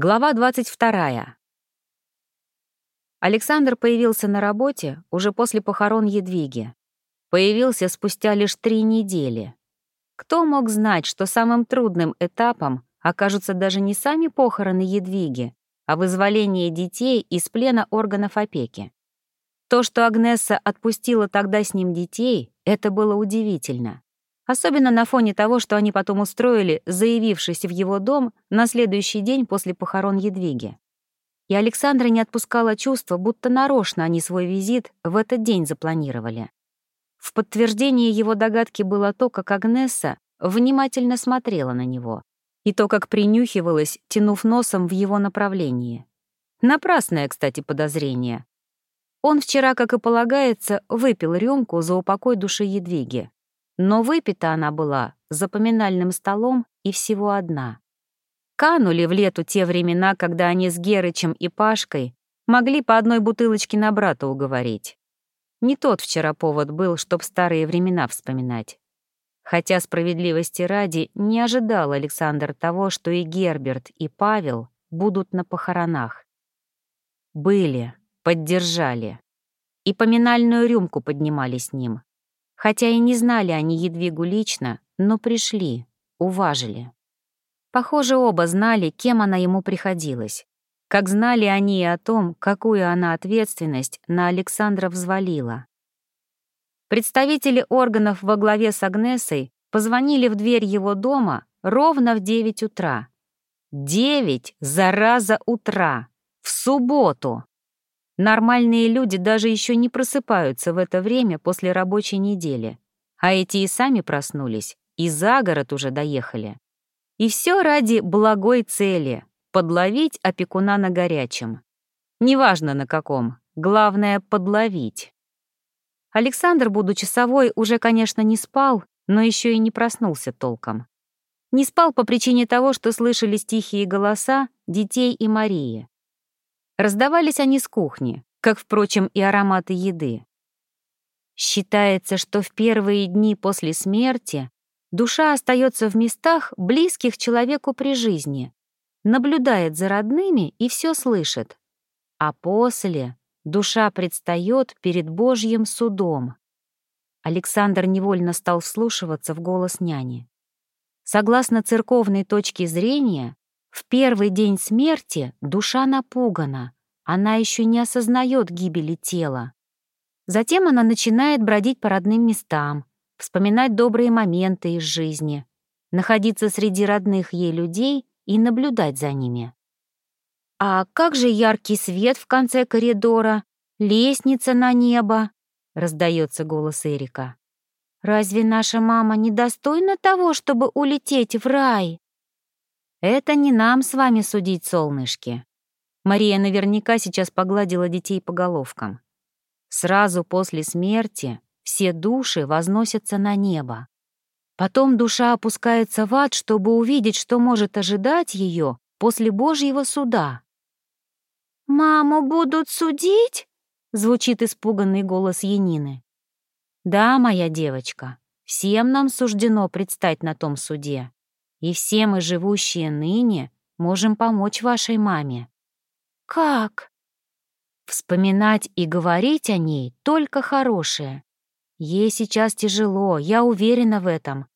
Глава 22. Александр появился на работе уже после похорон Едвиги. Появился спустя лишь три недели. Кто мог знать, что самым трудным этапом окажутся даже не сами похороны Едвиги, а вызволение детей из плена органов опеки? То, что Агнесса отпустила тогда с ним детей, это было удивительно. Особенно на фоне того, что они потом устроили, заявившись в его дом на следующий день после похорон Едвиги. И Александра не отпускала чувство, будто нарочно они свой визит в этот день запланировали. В подтверждение его догадки было то, как Агнесса внимательно смотрела на него, и то, как принюхивалась, тянув носом в его направлении. Напрасное, кстати, подозрение. Он вчера, как и полагается, выпил рюмку за упокой души Едвиги. Но выпита она была за поминальным столом и всего одна. Канули в лету те времена, когда они с Герычем и Пашкой могли по одной бутылочке на брата уговорить. Не тот вчера повод был, чтоб старые времена вспоминать. Хотя справедливости ради не ожидал Александр того, что и Герберт, и Павел будут на похоронах. Были, поддержали. И поминальную рюмку поднимали с ним. Хотя и не знали они Едвигу лично, но пришли, уважили. Похоже, оба знали, кем она ему приходилась. Как знали они и о том, какую она ответственность на Александра взвалила. Представители органов во главе с Агнесой позвонили в дверь его дома ровно в 9 утра. Девять, зараза, утра! В субботу! Нормальные люди даже еще не просыпаются в это время после рабочей недели. А эти и сами проснулись, и за город уже доехали. И все ради благой цели — подловить опекуна на горячем. Неважно на каком, главное — подловить. Александр, будучи совой, уже, конечно, не спал, но еще и не проснулся толком. Не спал по причине того, что слышались тихие голоса детей и Марии. Раздавались они с кухни, как, впрочем, и ароматы еды. Считается, что в первые дни после смерти душа остается в местах, близких человеку при жизни, наблюдает за родными и все слышит. А после душа предстает перед Божьим судом. Александр невольно стал вслушиваться в голос няни. Согласно церковной точке зрения, в первый день смерти душа напугана, она еще не осознает гибели тела. Затем она начинает бродить по родным местам, вспоминать добрые моменты из жизни, находиться среди родных ей людей и наблюдать за ними. «А как же яркий свет в конце коридора, лестница на небо?» — раздается голос Эрика. «Разве наша мама недостойна того, чтобы улететь в рай?» «Это не нам с вами судить, солнышки». Мария наверняка сейчас погладила детей по головкам. Сразу после смерти все души возносятся на небо. Потом душа опускается в ад, чтобы увидеть, что может ожидать ее после Божьего суда. «Маму будут судить?» — звучит испуганный голос Янины. «Да, моя девочка, всем нам суждено предстать на том суде и все мы, живущие ныне, можем помочь вашей маме». «Как?» Вспоминать и говорить о ней только хорошее. Ей сейчас тяжело, я уверена в этом.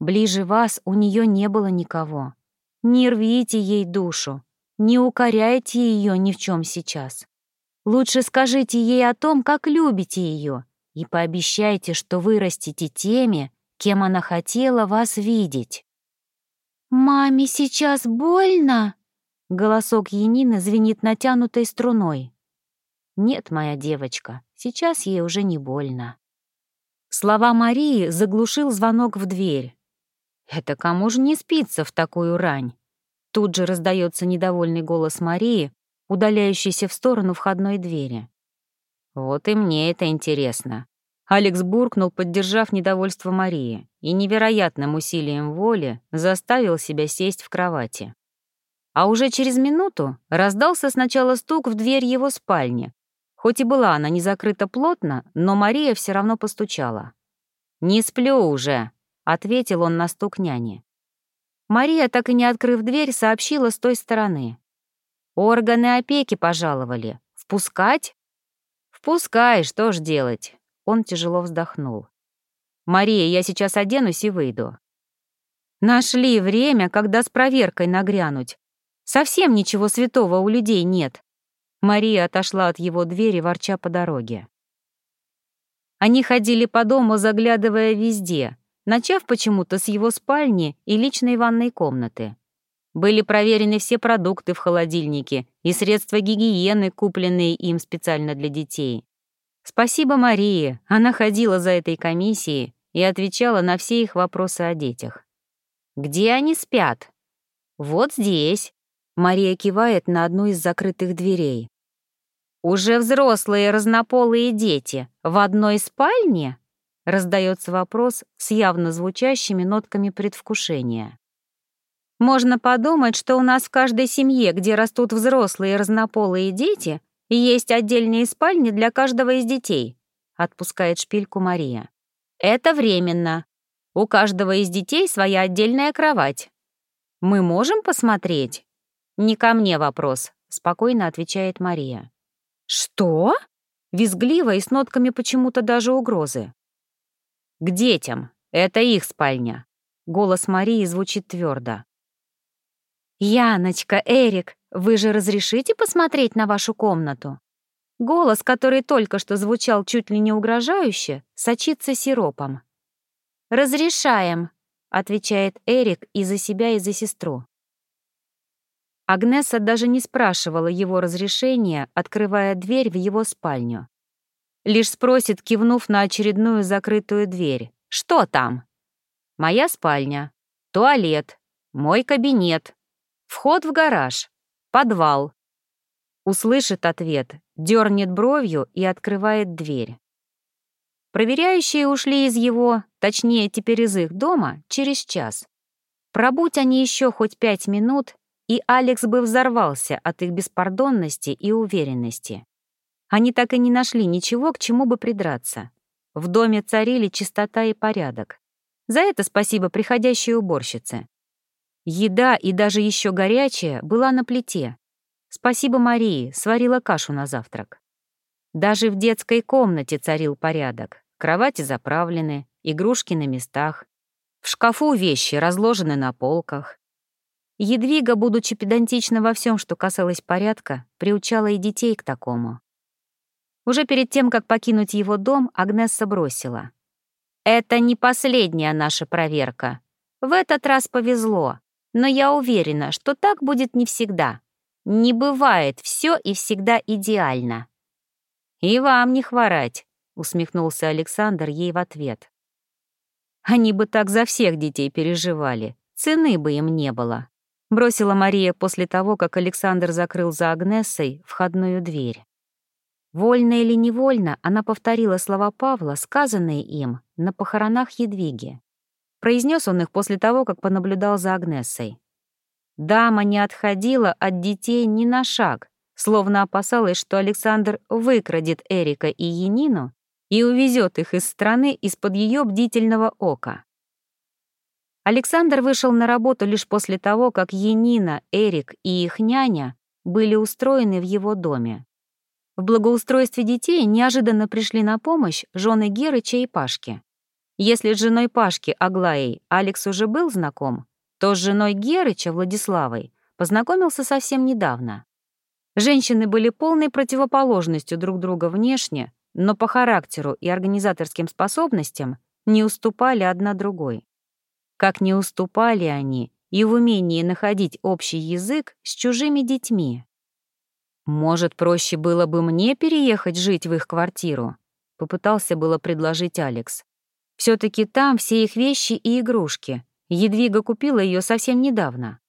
Ближе вас у нее не было никого. Не рвите ей душу, не укоряйте ее ни в чем сейчас. Лучше скажите ей о том, как любите ее, и пообещайте, что вырастите теми, кем она хотела вас видеть. «Маме сейчас больно?» Голосок Янины звенит натянутой струной. «Нет, моя девочка, сейчас ей уже не больно». Слова Марии заглушил звонок в дверь. «Это кому же не спится в такую рань?» Тут же раздается недовольный голос Марии, удаляющийся в сторону входной двери. «Вот и мне это интересно. Алекс буркнул, поддержав недовольство Марии, и невероятным усилием воли заставил себя сесть в кровати. А уже через минуту раздался сначала стук в дверь его спальни. Хоть и была она не закрыта плотно, но Мария все равно постучала. «Не сплю уже», — ответил он на стук няни. Мария, так и не открыв дверь, сообщила с той стороны. Органы опеки пожаловали. Впускать? Впускай, что ж делать? Он тяжело вздохнул. Мария, я сейчас оденусь и выйду. Нашли время, когда с проверкой нагрянуть. Совсем ничего святого у людей нет. Мария отошла от его двери, ворча по дороге. Они ходили по дому, заглядывая везде, начав почему-то с его спальни и личной ванной комнаты. Были проверены все продукты в холодильнике и средства гигиены, купленные им специально для детей. Спасибо Марии, она ходила за этой комиссией и отвечала на все их вопросы о детях. «Где они спят?» «Вот здесь», — Мария кивает на одну из закрытых дверей. «Уже взрослые разнополые дети в одной спальне?» — раздается вопрос с явно звучащими нотками предвкушения. Можно подумать, что у нас в каждой семье, где растут взрослые разнополые дети, есть отдельные спальни для каждого из детей, отпускает шпильку Мария. Это временно. У каждого из детей своя отдельная кровать. Мы можем посмотреть? Не ко мне вопрос, спокойно отвечает Мария. Что? Визгливо и с нотками почему-то даже угрозы. К детям. Это их спальня. Голос Марии звучит твердо. «Яночка, Эрик, вы же разрешите посмотреть на вашу комнату?» Голос, который только что звучал чуть ли не угрожающе, сочится сиропом. «Разрешаем», — отвечает Эрик и за себя, и за сестру. Агнеса даже не спрашивала его разрешения, открывая дверь в его спальню. Лишь спросит, кивнув на очередную закрытую дверь. «Что там?» «Моя спальня. Туалет. Мой кабинет. Вход в гараж. Подвал. Услышит ответ, дернет бровью и открывает дверь. Проверяющие ушли из его, точнее, теперь из их дома, через час. Пробудь они еще хоть пять минут, и Алекс бы взорвался от их беспардонности и уверенности. Они так и не нашли ничего, к чему бы придраться. В доме царили чистота и порядок. За это спасибо приходящей уборщице. Еда и даже еще горячая была на плите. Спасибо Марии, сварила кашу на завтрак. Даже в детской комнате царил порядок. Кровати заправлены, игрушки на местах. В шкафу вещи разложены на полках. Едвига, будучи педантична во всем, что касалось порядка, приучала и детей к такому. Уже перед тем, как покинуть его дом, Агнесса бросила. «Это не последняя наша проверка. В этот раз повезло. Но я уверена, что так будет не всегда. Не бывает все и всегда идеально. «И вам не хворать», — усмехнулся Александр ей в ответ. «Они бы так за всех детей переживали, цены бы им не было», — бросила Мария после того, как Александр закрыл за Агнессой входную дверь. Вольно или невольно она повторила слова Павла, сказанные им на похоронах Едвиги. Произнес он их после того, как понаблюдал за Агнессой. Дама не отходила от детей ни на шаг, словно опасалась, что Александр выкрадет Эрика и Енину и увезет их из страны из-под ее бдительного ока. Александр вышел на работу лишь после того, как Енина, Эрик и их няня были устроены в его доме. В благоустройстве детей неожиданно пришли на помощь жены Герыча и Пашки. Если с женой Пашки Аглаей Алекс уже был знаком, то с женой Герыча Владиславой познакомился совсем недавно. Женщины были полной противоположностью друг друга внешне, но по характеру и организаторским способностям не уступали одна другой. Как не уступали они и в умении находить общий язык с чужими детьми. «Может, проще было бы мне переехать жить в их квартиру?» — попытался было предложить Алекс. Все таки там все их вещи и игрушки, Едвига купила ее совсем недавно.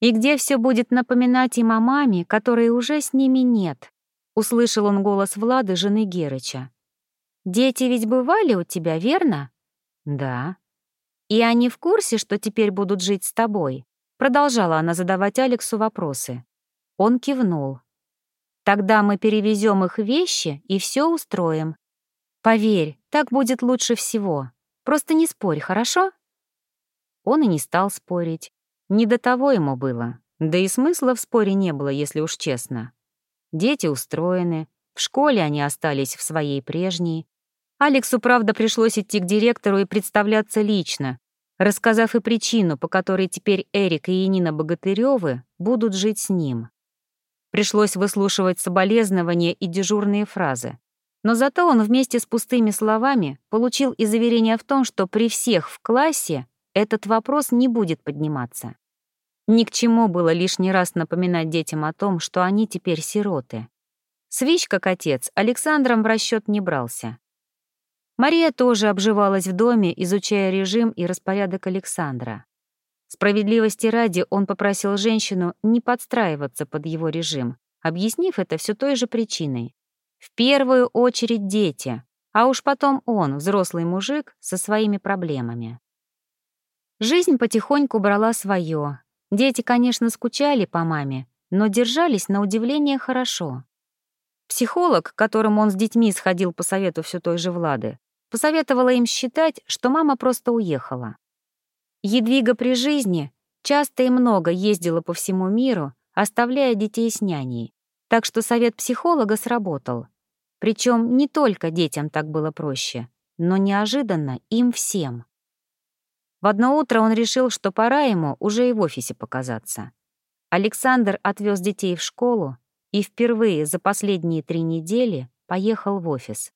И где все будет напоминать им о маме, которой уже с ними нет, услышал он голос Влады, жены Герыча. Дети ведь бывали у тебя, верно? Да. И они в курсе, что теперь будут жить с тобой? Продолжала она задавать Алексу вопросы. Он кивнул. Тогда мы перевезем их вещи и все устроим. Поверь, так будет лучше всего. Просто не спорь, хорошо? Он и не стал спорить. Не до того ему было. Да и смысла в споре не было, если уж честно. Дети устроены, в школе они остались в своей прежней. Алексу, правда, пришлось идти к директору и представляться лично, рассказав и причину, по которой теперь Эрик и Енина Богатырёвы будут жить с ним. Пришлось выслушивать соболезнования и дежурные фразы. Но зато он вместе с пустыми словами получил и заверение в том, что при всех в классе этот вопрос не будет подниматься. Ни к чему было лишний раз напоминать детям о том, что они теперь сироты. Свищ, как отец, Александром в расчет не брался. Мария тоже обживалась в доме, изучая режим и распорядок Александра. Справедливости ради он попросил женщину не подстраиваться под его режим, объяснив это все той же причиной. В первую очередь дети, а уж потом он, взрослый мужик, со своими проблемами. Жизнь потихоньку брала свое. Дети, конечно, скучали по маме, но держались на удивление хорошо. Психолог, к которому он с детьми сходил по совету все той же Влады, посоветовала им считать, что мама просто уехала. Едвига при жизни часто и много ездила по всему миру, оставляя детей с няней, так что совет психолога сработал. Причем не только детям так было проще, но неожиданно им всем. В одно утро он решил, что пора ему уже и в офисе показаться. Александр отвез детей в школу и впервые за последние три недели поехал в офис.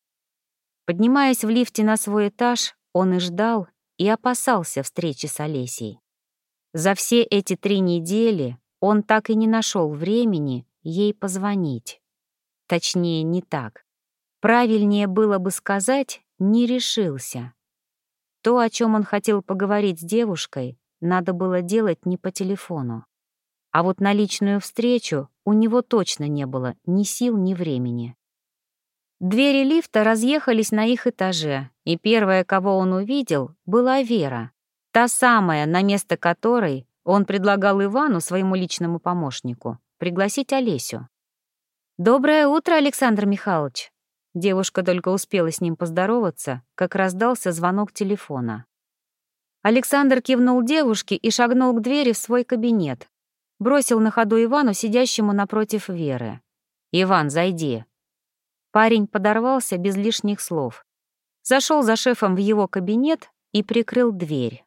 Поднимаясь в лифте на свой этаж, он и ждал, и опасался встречи с Олесей. За все эти три недели он так и не нашел времени ей позвонить. Точнее, не так. Правильнее было бы сказать «не решился». То, о чем он хотел поговорить с девушкой, надо было делать не по телефону. А вот на личную встречу у него точно не было ни сил, ни времени. Двери лифта разъехались на их этаже, и первая, кого он увидел, была Вера. Та самая, на место которой он предлагал Ивану, своему личному помощнику, пригласить Олесю. «Доброе утро, Александр Михайлович!» Девушка только успела с ним поздороваться, как раздался звонок телефона. Александр кивнул девушке и шагнул к двери в свой кабинет. Бросил на ходу Ивану, сидящему напротив Веры. «Иван, зайди!» Парень подорвался без лишних слов. Зашел за шефом в его кабинет и прикрыл дверь.